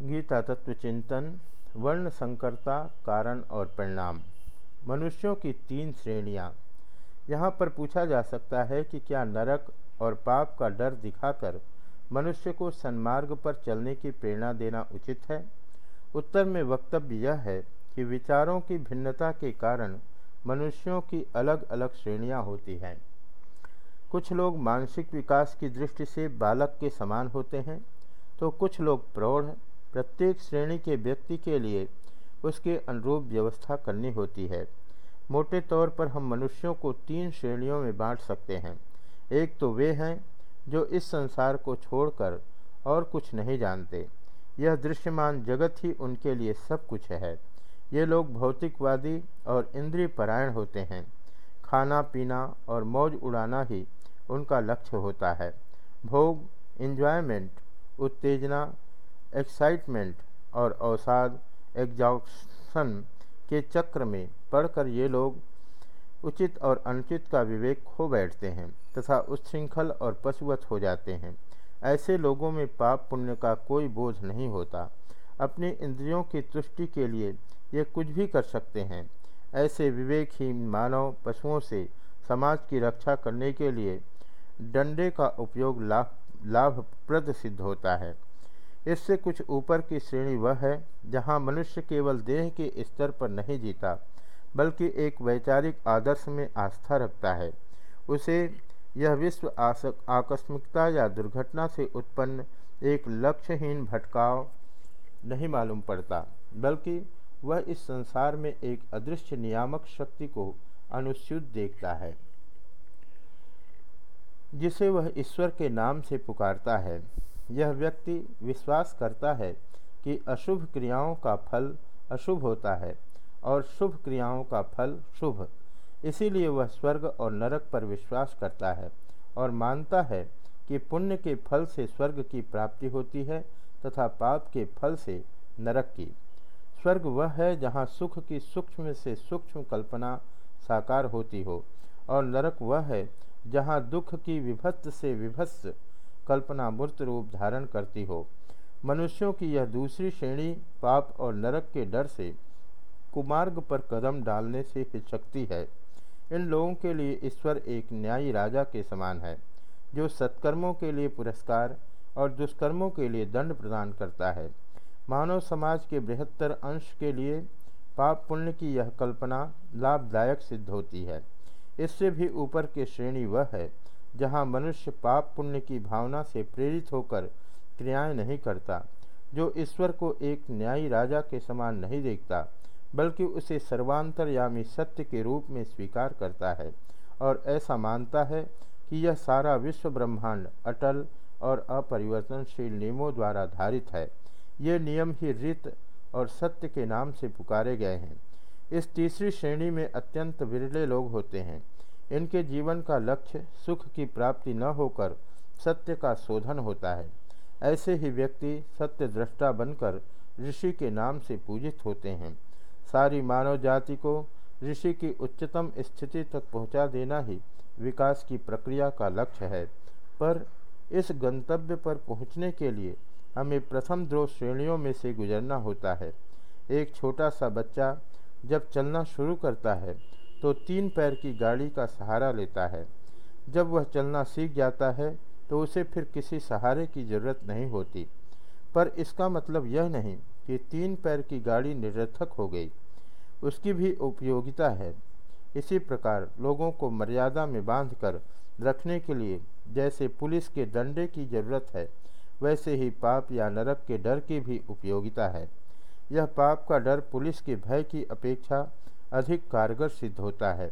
गीता तत्व चिंतन वर्ण संकरता कारण और परिणाम। मनुष्यों की तीन श्रेणियाँ। यहाँ पर पूछा जा सकता है कि क्या नरक और पाप का डर दिखाकर मनुष्य को सन्मार्ग पर चलने की प्रेरणा देना उचित है? उत्तर में वक्तव्य यह है कि विचारों की भिन्नता के कारण मनुष्यों की अलग अलग श्रेणियाँ होती हैं। कुछ लोग मानसिक विकास की दृष्टि से बालक के समान होते हैं तो कुछ लोग प्रौढ़ प्रत्येक श्रेणी के व्यक्ति के लिए उसके अनुरूप व्यवस्था करनी होती है। मोटे तौर पर हम मनुष्यों को तीन श्रेणियों में बांट सकते हैं। एक तो वे हैं, जो इस संसार को छोड़कर और कुछ नहीं जानते। यह दृश्यमान जगत ही उनके लिए सब कुछ है। ये लोग भौतिकवादी और इंद्रिय परायण होते हैं। खाना, पीना और मौज उड़ाना ही उनका लक्ष्य होता है। भोग इन्जॉयमेंट उत्तेजना एक्साइटमेंट और अवसाद एग्जॉक्शन के चक्र में पढ़कर ये लोग उचित और अनुचित का विवेक खो बैठते हैं तथा उच्छृंखल और पशुवत हो जाते हैं। ऐसे लोगों में पाप पुण्य का कोई बोझ नहीं होता। अपनी इंद्रियों की तुष्टि के लिए ये कुछ भी कर सकते हैं। ऐसे विवेकहीन मानव पशुओं से समाज की रक्षा करने के लिए डंडे का उपयोग लाभ, लाभप्रद सिद्ध होता है। इससे कुछ ऊपर की श्रेणी वह है, जहाँ मनुष्य केवल देह के स्तर पर नहीं जीता, बल्कि एक वैचारिक आदर्श में आस्था रखता है। उसे यह विश्व आकस्मिकता या दुर्घटना से उत्पन्न एक लक्ष्यहीन भटकाव नहीं मालूम पड़ता, बल्कि वह इस संसार में एक अदृश्य नियामक शक्ति को अनुस्यूत देखता है, जिसे वह ईश्वर के नाम से पुकारता है। यह व्यक्ति विश्वास करता है कि अशुभ क्रियाओं का फल अशुभ होता है और शुभ क्रियाओं का फल शुभ। इसीलिए वह स्वर्ग और नरक पर विश्वास करता है और मानता है कि पुण्य के फल से स्वर्ग की प्राप्ति होती है तथा पाप के फल से नरक की। स्वर्ग वह है जहाँ सुख की सूक्ष्म से सूक्ष्म कल्पना साकार होती हो और नरक वह है जहाँ दुख की विभत्त से विभत्स कल्पना मूर्त रूप धारण करती हो। मनुष्यों की यह दूसरी श्रेणी पाप और नरक के डर से कुमार्ग पर कदम डालने से हिचकती है। इन लोगों के लिए ईश्वर एक न्यायी राजा के समान है, जो सत्कर्मों के लिए पुरस्कार और दुष्कर्मों के लिए दंड प्रदान करता है। मानव समाज के बृहत्तर अंश के लिए पाप पुण्य की यह कल्पना लाभदायक सिद्ध होती है। इससे भी ऊपर की श्रेणी वह है जहाँ मनुष्य पाप पुण्य की भावना से प्रेरित होकर क्रियाएँ नहीं करता, जो ईश्वर को एक न्यायी राजा के समान नहीं देखता, बल्कि उसे सर्वांतरयामी सत्य के रूप में स्वीकार करता है और ऐसा मानता है कि यह सारा विश्व ब्रह्मांड अटल और अपरिवर्तनशील नियमों द्वारा धारित है। ये नियम ही रित और सत्य के नाम से पुकारे गए हैं। इस तीसरी श्रेणी में अत्यंत विरले लोग होते हैं। इनके जीवन का लक्ष्य सुख की प्राप्ति न होकर सत्य का शोधन होता है। ऐसे ही व्यक्ति सत्य दृष्टा बनकर ऋषि के नाम से पूजित होते हैं। सारी मानव जाति को ऋषि की उच्चतम स्थिति तक पहुँचा देना ही विकास की प्रक्रिया का लक्ष्य है। पर इस गंतव्य पर पहुँचने के लिए हमें प्रथम दो श्रेणियों में से गुजरना होता है। एक छोटा सा बच्चा जब चलना शुरू करता है तो तीन पैर की गाड़ी का सहारा लेता है। जब वह चलना सीख जाता है तो उसे फिर किसी सहारे की ज़रूरत नहीं होती। पर इसका मतलब यह नहीं कि तीन पैर की गाड़ी निरर्थक हो गई। उसकी भी उपयोगिता है। इसी प्रकार लोगों को मर्यादा में बांधकर रखने के लिए जैसे पुलिस के डंडे की ज़रूरत है, वैसे ही पाप या नरक के डर की भी उपयोगिता है। यह पाप का डर पुलिस के भय की अपेक्षा अधिक कारगर सिद्ध होता है।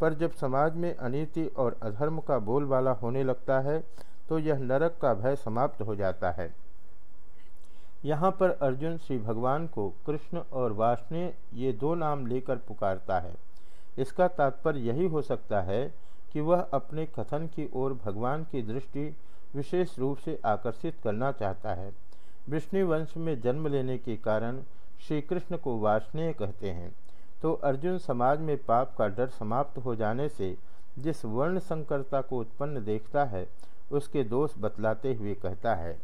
पर जब समाज में अनीति और अधर्म का बोलबाला होने लगता है तो यह नरक का भय समाप्त हो जाता है। यहाँ पर अर्जुन श्री भगवान को कृष्ण और वाष्णेय ये दो नाम लेकर पुकारता है। इसका तात्पर्य यही हो सकता है कि वह अपने कथन की ओर भगवान की दृष्टि विशेष रूप से आकर्षित करना चाहता है। विष्णु वंश में जन्म लेने के कारण श्री कृष्ण को वाष्णेय कहते हैं। तो अर्जुन समाज में पाप का डर समाप्त हो जाने से जिस वर्ण संकरता को उत्पन्न देखता है, उसके दोष बतलाते हुए कहता है